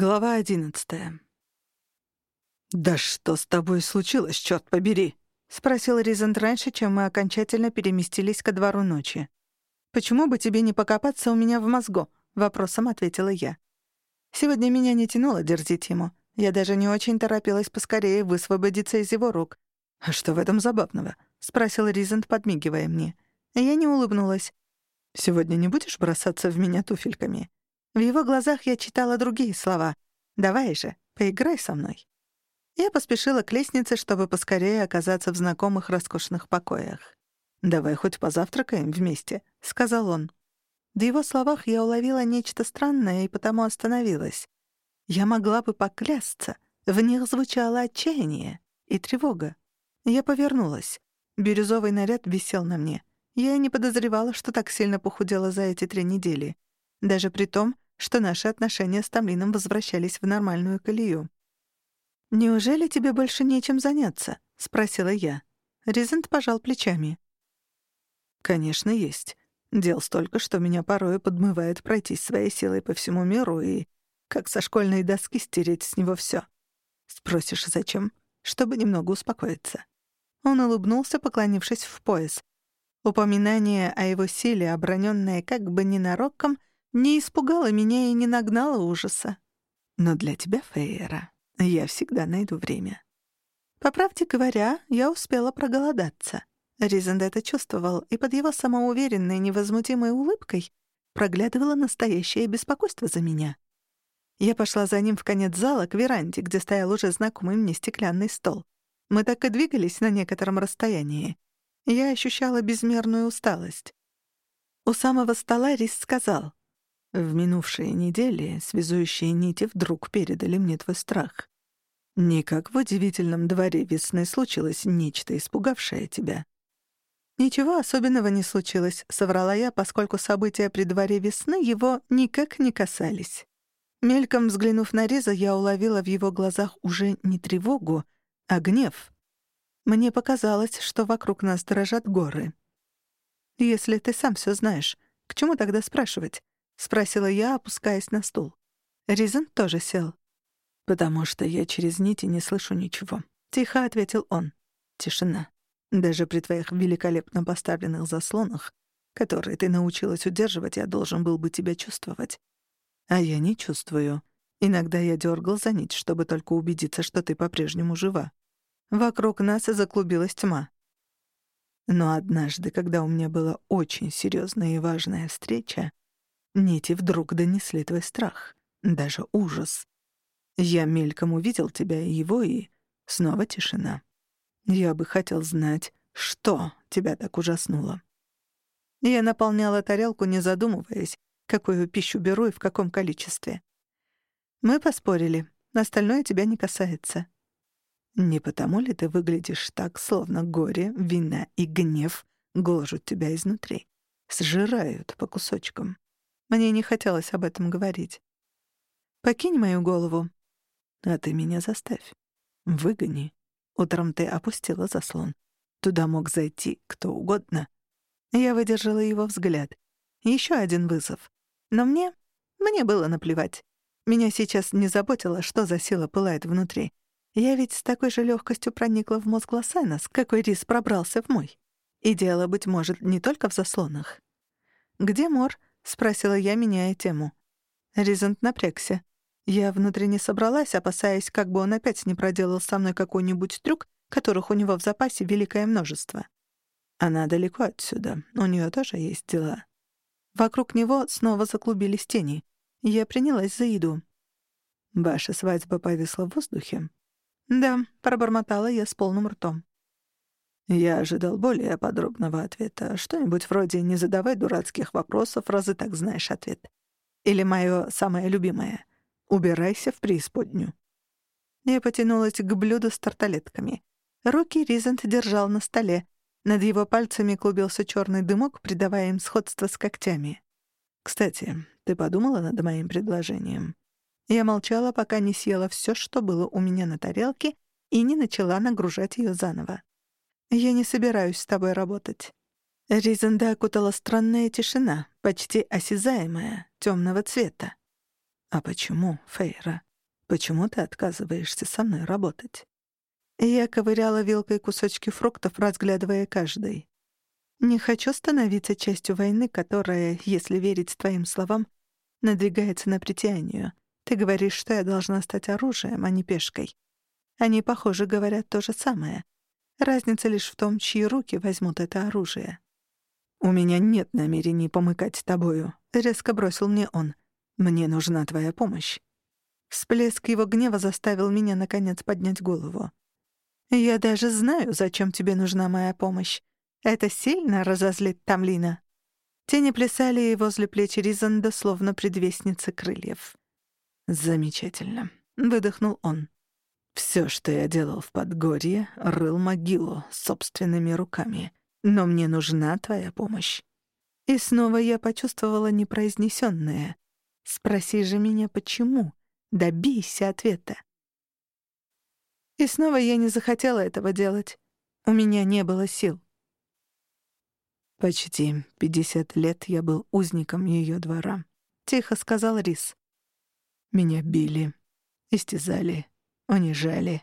Глава одиннадцатая. «Да что с тобой случилось, чёрт побери?» — спросил Ризент раньше, чем мы окончательно переместились ко двору ночи. «Почему бы тебе не покопаться у меня в мозгу?» — вопросом ответила я. Сегодня меня не тянуло дерзить ему. Я даже не очень торопилась поскорее высвободиться из его рук. «А что в этом забавного?» — спросил Ризент, подмигивая мне. Я не улыбнулась. «Сегодня не будешь бросаться в меня туфельками?» В его глазах я читала другие слова. «Давай же, поиграй со мной». Я поспешила к лестнице, чтобы поскорее оказаться в знакомых роскошных покоях. «Давай хоть позавтракаем вместе», — сказал он. В его словах я уловила нечто странное и потому остановилась. Я могла бы поклясться. В них звучало отчаяние и тревога. Я повернулась. Бирюзовый наряд висел на мне. Я и не подозревала, что так сильно похудела за эти три недели даже при том, что наши отношения с Тамлином возвращались в нормальную колею. «Неужели тебе больше нечем заняться?» — спросила я. Ризент пожал плечами. «Конечно, есть. Дел столько, что меня порой подмывает пройтись своей силой по всему миру и, как со школьной доски, стереть с него всё. Спросишь, зачем? Чтобы немного успокоиться». Он улыбнулся, поклонившись в пояс. Упоминание о его силе, обронённое как бы ненароком, не испугала меня и не нагнала ужаса. Но для тебя, Фейера, я всегда найду время. По правде говоря, я успела проголодаться. Ризенд это чувствовал, и под его самоуверенной, невозмутимой улыбкой проглядывало настоящее беспокойство за меня. Я пошла за ним в конец зала к веранде, где стоял уже знакомый мне стеклянный стол. Мы так и двигались на некотором расстоянии. Я ощущала безмерную усталость. У самого стола Рис сказал, в минувшие недели связующие нити вдруг передали мне твой страх. Не как в удивительном дворе весны случилось нечто, испугавшее тебя. Ничего особенного не случилось, соврала я, поскольку события при дворе весны его никак не касались. Мельком взглянув на Риза, я уловила в его глазах уже не тревогу, а гнев. Мне показалось, что вокруг нас дрожат горы. «Если ты сам все знаешь, к чему тогда спрашивать?» — спросила я, опускаясь на стул. Ризен тоже сел. «Потому что я через нити не слышу ничего», — тихо ответил он. «Тишина. Даже при твоих великолепно поставленных заслонах, которые ты научилась удерживать, я должен был бы тебя чувствовать. А я не чувствую. Иногда я дергал за нить, чтобы только убедиться, что ты по-прежнему жива. Вокруг нас заклубилась тьма. Но однажды, когда у меня была очень серьезная и важная встреча, Нити вдруг донесли твой страх, даже ужас. Я мельком увидел тебя и его, и снова тишина. Я бы хотел знать, что тебя так ужаснуло. Я наполняла тарелку, не задумываясь, какую пищу беру и в каком количестве. Мы поспорили. Остальное тебя не касается. Не потому ли ты выглядишь так, словно горе, вина и гнев гложут тебя изнутри, сжирают по кусочкам? Мне не хотелось об этом говорить. «Покинь мою голову». «А ты меня заставь. Выгони. Утром ты опустила заслон. Туда мог зайти кто угодно». Я выдержала его взгляд. Еще один вызов. Но мне... Мне было наплевать. Меня сейчас не заботило, что за сила пылает внутри. Я ведь с такой же легкостью проникла в мозг Лосайна, с какой рис пробрался в мой. И дело, быть может, не только в заслонах. Где Мор? — спросила я, меняя тему. Ризент напрягся. Я внутренне собралась, опасаясь, как бы он опять не проделал со мной какой-нибудь трюк, которых у него в запасе великое множество. Она далеко отсюда, у нее тоже есть дела. Вокруг него снова заклубились тени. Я принялась за еду. Ваша свадьба повисла в воздухе? Да, пробормотала я с полным ртом. Я ожидал более подробного ответа. Что-нибудь вроде «не задавай дурацких вопросов, разы так знаешь ответ». Или мое самое любимое «убирайся в преисподнюю». Я потянулась к блюду с тарталетками. Руки Ризент держал на столе. Над его пальцами клубился черный дымок, придавая им сходство с когтями. «Кстати, ты подумала над моим предложением?» Я молчала, пока не съела все, что было у меня на тарелке, и не начала нагружать ее заново. «Я не собираюсь с тобой работать». Ризенда окутала странная тишина, почти осязаемая, темного цвета. «А почему, Фейра?» Почему ты отказываешься со мной работать?» Я ковыряла вилкой кусочки фруктов, разглядывая каждый. «Не хочу становиться частью войны, которая, если верить твоим словам, надвигается на притянию. Ты говоришь, что я должна стать оружием, а не пешкой. Они, похоже, говорят то же самое. Разница лишь в том, чьи руки возьмут это оружие. «У меня нет намерений помыкать тобою», — резко бросил мне он. «Мне нужна твоя помощь». Всплеск его гнева заставил меня, наконец, поднять голову. «Я даже знаю, зачем тебе нужна моя помощь. Это сильно разозлит Тамлина». Тени плясали ей возле плеч Ризанда, словно предвестницы крыльев. «Замечательно», — выдохнул он. «Всё, что я делал в Подгорье, рыл могилу собственными руками. Но мне нужна твоя помощь». И снова я почувствовала непроизнесённое. «Спроси же меня, почему? Добейся ответа». И снова я не захотела этого делать. У меня не было сил. «Почти пятьдесят лет я был узником ее двора», — тихо сказал Рис. «Меня били, истязали, унижали.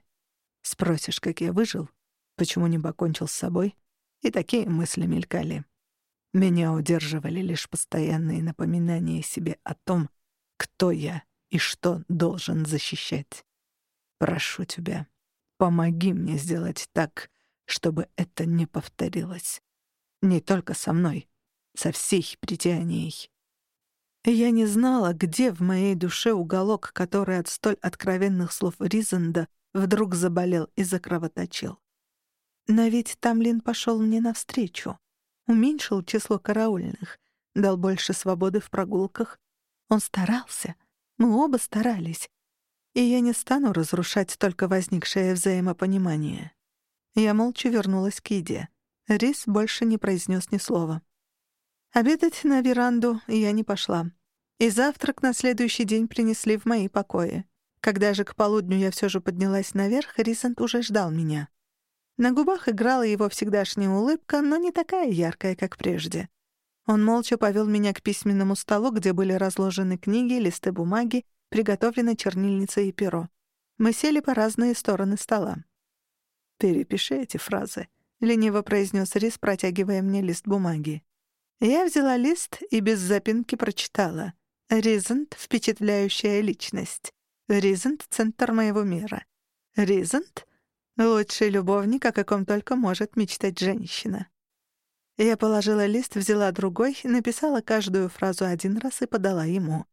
Спросишь, как я выжил, почему не покончил с собой, и такие мысли мелькали. Меня удерживали лишь постоянные напоминания себе о том, кто я и что должен защищать. Прошу тебя, Помоги мне сделать так, чтобы это не повторилось. Не только со мной, со всей притянией. Я не знала, где в моей душе уголок, который от столь откровенных слов Ризенда вдруг заболел и закровоточил. Но ведь Тамлин пошел мне навстречу, уменьшил число караульных, дал больше свободы в прогулках. Он старался, мы оба старались, и я не стану разрушать только возникшее взаимопонимание. Я молча вернулась к еде. Рис больше не произнес ни слова. Обедать на веранду я не пошла. И завтрак на следующий день принесли в мои покои. Когда же к полудню я все же поднялась наверх, Рисент уже ждал меня. На губах играла его всегдашняя улыбка, но не такая яркая, как прежде. Он молча повел меня к письменному столу, где были разложены книги, листы бумаги приготовлена чернильница и перо. Мы сели по разные стороны стола. «Перепиши эти фразы», — лениво произнес Рис, протягивая мне лист бумаги. Я взяла лист и без запинки прочитала. «Ризент — впечатляющая личность. Ризент — центр моего мира. Ризент — лучший любовник, о каком только может мечтать женщина». Я положила лист, взяла другой, написала каждую фразу один раз и подала ему.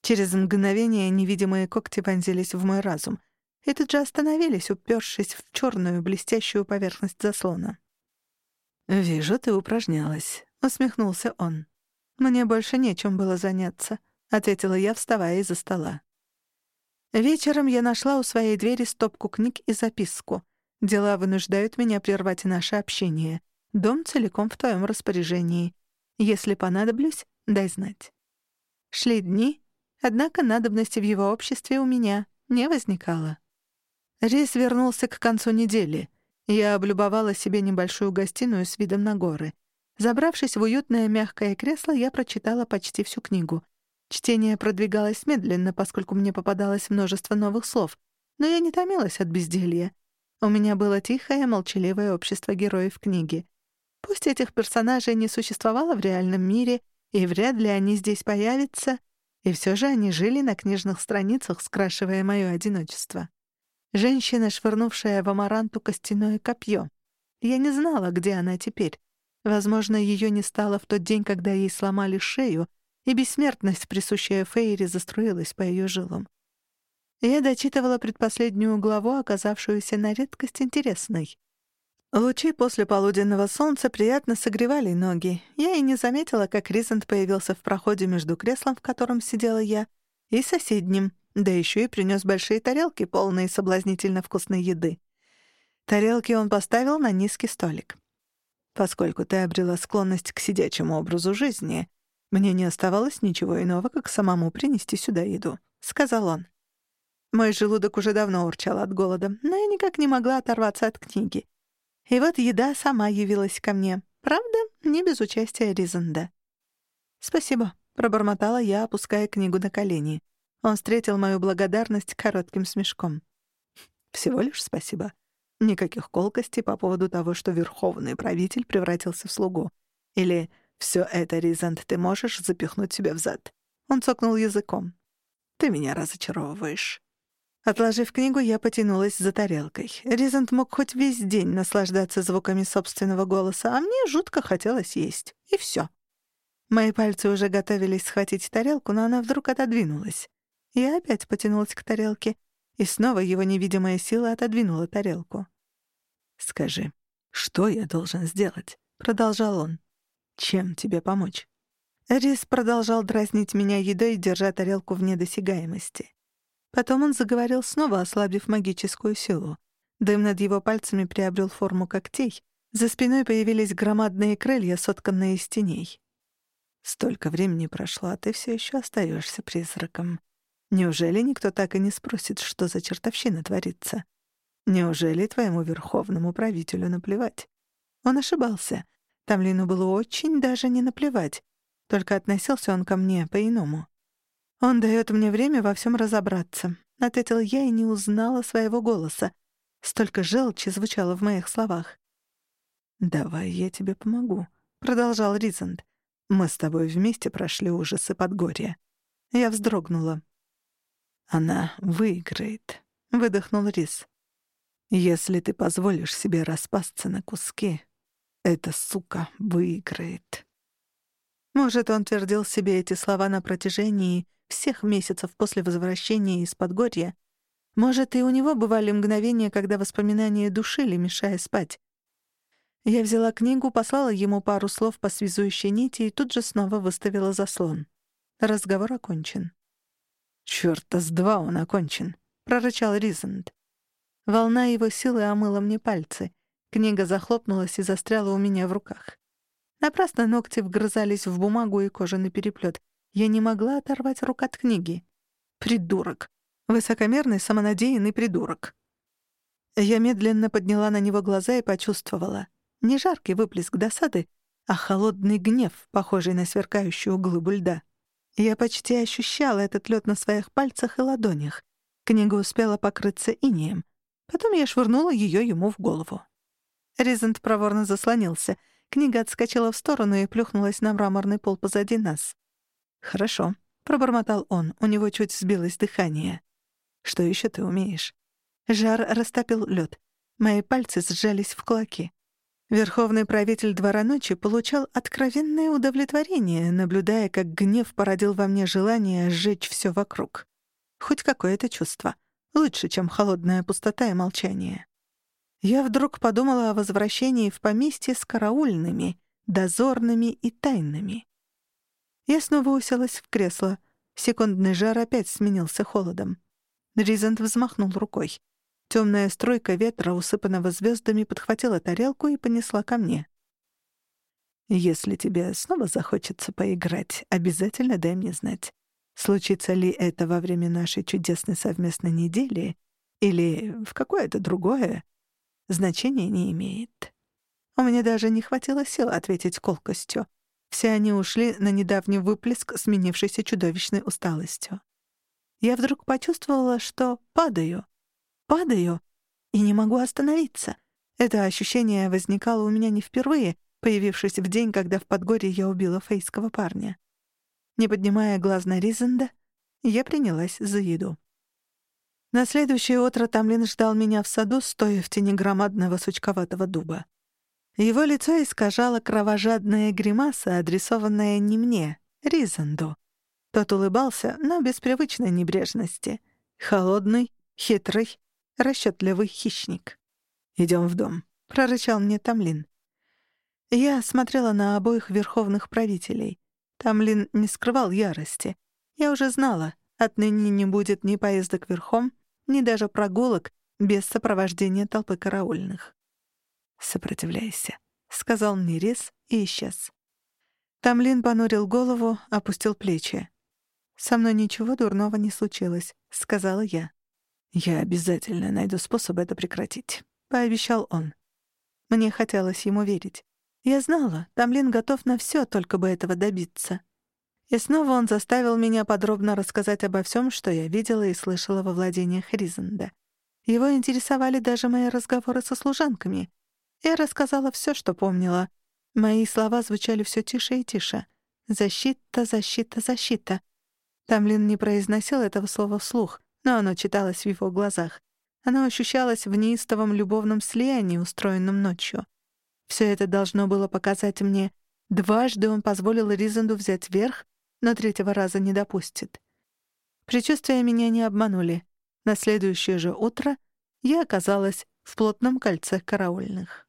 Через мгновение невидимые когти вонзились в мой разум и тут же остановились, упершись в черную блестящую поверхность заслона. «Вижу, ты упражнялась», — усмехнулся он. «Мне больше нечем было заняться», — ответила я, вставая из-за стола. Вечером я нашла у своей двери стопку книг и записку. Дела вынуждают меня прервать наше общение. Дом целиком в твоем распоряжении. Если понадоблюсь, дай знать. Шли дни, Однако надобности в его обществе у меня не возникало. Рейс вернулся к концу недели. Я облюбовала себе небольшую гостиную с видом на горы. Забравшись в уютное мягкое кресло, я прочитала почти всю книгу. Чтение продвигалось медленно, поскольку мне попадалось множество новых слов, но я не томилась от безделья. У меня было тихое, молчаливое общество героев книги. Пусть этих персонажей не существовало в реальном мире, и вряд ли они здесь появятся — и все же они жили на книжных страницах, скрашивая мое одиночество. Женщина, швырнувшая в амаранту костяное копье. Я не знала, где она теперь. Возможно, ее не стало в тот день, когда ей сломали шею, и бессмертность, присущая Фейре, заструилась по ее жилам. Я дочитывала предпоследнюю главу, оказавшуюся на редкость интересной. Лучи после полуденного солнца приятно согревали ноги. Я и не заметила, как Ризент появился в проходе между креслом, в котором сидела я, и соседним, да еще и принес большие тарелки, полные соблазнительно вкусной еды. Тарелки он поставил на низкий столик. «Поскольку ты обрела склонность к сидячему образу жизни, мне не оставалось ничего иного, как самому принести сюда еду», — сказал он. Мой желудок уже давно урчал от голода, но я никак не могла оторваться от книги. И вот еда сама явилась ко мне. Правда, не без участия Ризенда. «Спасибо», — пробормотала я, опуская книгу на колени. Он встретил мою благодарность коротким смешком. «Всего лишь спасибо. Никаких колкостей по поводу того, что верховный правитель превратился в слугу. Или «Всё это, Ризант, ты можешь запихнуть себе в зад». Он цокнул языком. «Ты меня разочаровываешь». Отложив книгу, я потянулась за тарелкой. Ризант мог хоть весь день наслаждаться звуками собственного голоса, а мне жутко хотелось есть. И всё. Мои пальцы уже готовились схватить тарелку, но она вдруг отодвинулась. Я опять потянулась к тарелке, и снова его невидимая сила отодвинула тарелку. «Скажи, что я должен сделать?» — продолжал он. «Чем тебе помочь?» Рис продолжал дразнить меня едой, держа тарелку в недосягаемости. Потом он заговорил снова, ослабив магическую силу. Дым над его пальцами приобрел форму когтей. За спиной появились громадные крылья, сотканные из теней. «Столько времени прошло, а ты все еще остаешься призраком. Неужели никто так и не спросит, что за чертовщина творится?» Неужели твоему верховному правителю наплевать? Он ошибался. Тамлину было очень даже не наплевать. Только относился он ко мне по-иному. Он дает мне время во всем разобраться. Ответила я и не узнала своего голоса. Столько желчи звучало в моих словах. «Давай я тебе помогу», — продолжал Ризанд. «Мы с тобой вместе прошли ужасы Подгорья». Я вздрогнула. «Она выиграет», — выдохнул Риз. Если ты позволишь себе распасться на куски, эта сука выиграет. Может, он твердил себе эти слова на протяжении всех месяцев после возвращения из Подгорья. Может, и у него бывали мгновения, когда воспоминания душили, мешая спать. Я взяла книгу, послала ему пару слов по связующей нити и тут же снова выставила заслон. Разговор окончен. «Чёрта с два он окончен», — прорычал Ризанд. Волна его силы омыла мне пальцы. Книга захлопнулась и застряла у меня в руках. Напрасно ногти вгрызались в бумагу и кожаный переплет. Я не могла оторвать рук от книги. Придурок. Высокомерный, самонадеянный придурок. Я медленно подняла на него глаза и почувствовала. Не жаркий выплеск досады, а холодный гнев, похожий на сверкающую глыбу льда. Я почти ощущала этот лед на своих пальцах и ладонях. Книга успела покрыться инеем. Потом я швырнула ее ему в голову. Ризент проворно заслонился. Книга отскочила в сторону и плюхнулась на мраморный пол позади нас. «Хорошо», — пробормотал он, у него чуть сбилось дыхание. «Что еще ты умеешь?» Жар растопил лед. Мои пальцы сжались в кулаки. Верховный правитель Двора Ночи получал откровенное удовлетворение, наблюдая, как гнев породил во мне желание сжечь все вокруг. Хоть какое-то чувство. Лучше, чем холодная пустота и молчание. Я вдруг подумала о возвращении в поместье с караульными, дозорными и тайными. Я снова уселась в кресло. Секундный жар опять сменился холодом. Ризент взмахнул рукой. Темная стройка ветра, усыпанного звездами, подхватила тарелку и понесла ко мне. «Если тебе снова захочется поиграть, обязательно дай мне знать. Случится ли это во время нашей чудесной совместной недели или в какое-то другое, значения не имеет. У меня даже не хватило сил ответить колкостью. Все они ушли на недавний выплеск, сменившийся чудовищной усталостью. Я вдруг почувствовала, что падаю. Падаю и не могу остановиться. Это ощущение возникало у меня не впервые, появившись в день, когда в Подгорье я убила фейского парня. Не поднимая глаз на Ризенда, я принялась за еду. На следующее утро Тамлин ждал меня в саду, стоя в тени громадного сучковатого дуба. Его лицо искажало кровожадная гримаса, адресованная не мне, Ризенду. Тот улыбался, но без привычной небрежности. Холодный, хитрый, расчетливый хищник. «Идем в дом», — прорычал мне Тамлин. Я смотрела на обоих верховных правителей. Тамлин не скрывал ярости. Я уже знала, отныне не будет ни поездок верхом, ни даже прогулок без сопровождения толпы караульных. «Сопротивляйся», — сказал мне Рез и исчез. Тамлин понурил голову, опустил плечи. «Со мной ничего дурного не случилось», — сказала я. «Я обязательно найду способ это прекратить», — пообещал он. Мне хотелось ему верить. Я знала, Тамлин готов на всё, только бы этого добиться. И снова он заставил меня подробно рассказать обо всем, что я видела и слышала во владениях Ризенда. Его интересовали даже мои разговоры со служанками. Я рассказала все, что помнила. Мои слова звучали все тише и тише. «Защита, защита, защита». Тамлин не произносил этого слова вслух, но оно читалось в его глазах. Оно ощущалось в неистовом любовном слиянии, устроенном ночью. Все это должно было показать мне, дважды он позволил Ризенду взять верх, но третьего раза не допустит. Предчувствия меня не обманули. На следующее же утро я оказалась в плотном кольце караульных.